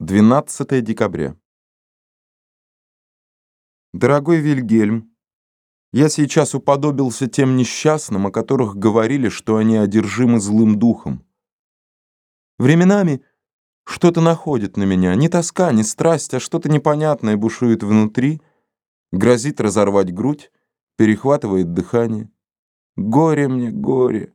12 декабря. Дорогой Вильгельм, я сейчас уподобился тем несчастным, о которых говорили, что они одержимы злым духом. Временами что-то находит на меня, не тоска, не страсть, а что-то непонятное бушует внутри, грозит разорвать грудь, перехватывает дыхание. Горе мне, горе.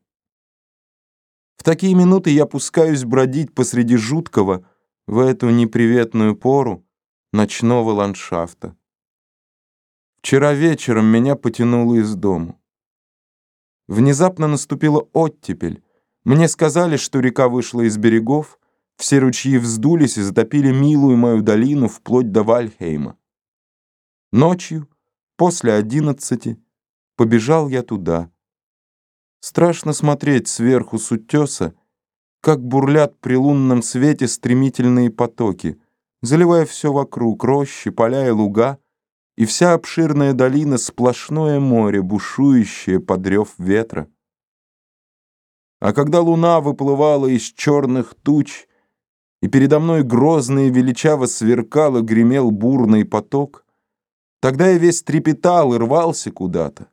В такие минуты я пускаюсь бродить посреди жуткого, в эту неприветную пору ночного ландшафта. Вчера вечером меня потянуло из дому. Внезапно наступила оттепель. Мне сказали, что река вышла из берегов, все ручьи вздулись и затопили милую мою долину вплоть до Вальхейма. Ночью, после одиннадцати, побежал я туда. Страшно смотреть сверху с утеса, как бурлят при лунном свете стремительные потоки, заливая все вокруг, рощи, поля и луга, и вся обширная долина — сплошное море, бушующее под рев ветра. А когда луна выплывала из черных туч, и передо мной грозно и величаво сверкал и гремел бурный поток, тогда я весь трепетал и рвался куда-то.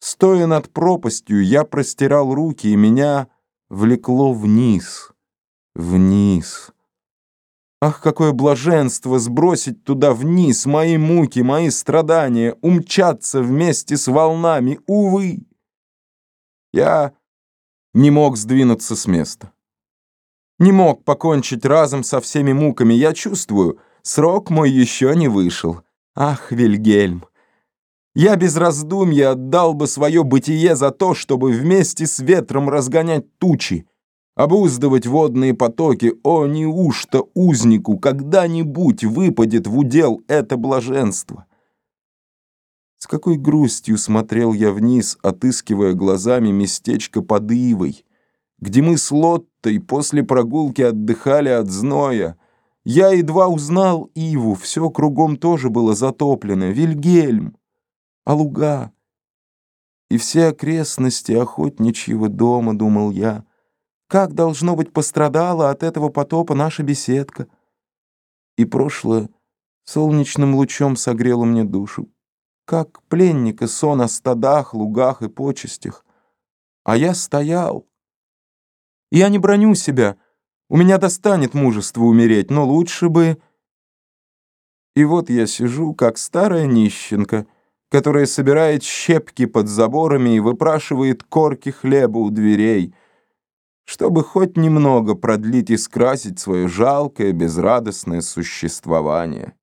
Стоя над пропастью, я простирал руки, и меня влекло вниз, вниз. Ах, какое блаженство сбросить туда вниз мои муки, мои страдания, умчаться вместе с волнами, увы! Я не мог сдвинуться с места. Не мог покончить разом со всеми муками. Я чувствую, срок мой еще не вышел. Ах, Вильгельм! Я без раздумья отдал бы свое бытие за то, чтобы вместе с ветром разгонять тучи, обуздывать водные потоки. О, неужто узнику когда-нибудь выпадет в удел это блаженство? С какой грустью смотрел я вниз, отыскивая глазами местечко под Ивой, где мы с Лоттой после прогулки отдыхали от зноя. Я едва узнал Иву, все кругом тоже было затоплено. Вильгельм! А луга и все окрестности охотничьего дома, думал я. Как, должно быть, пострадала от этого потопа наша беседка. И прошлое солнечным лучом согрело мне душу. Как пленника сон о стадах, лугах и почестях. А я стоял. Я не броню себя, у меня достанет мужества умереть, но лучше бы... И вот я сижу, как старая нищенка, которая собирает щепки под заборами и выпрашивает корки хлеба у дверей, чтобы хоть немного продлить и скрасить свое жалкое, безрадостное существование.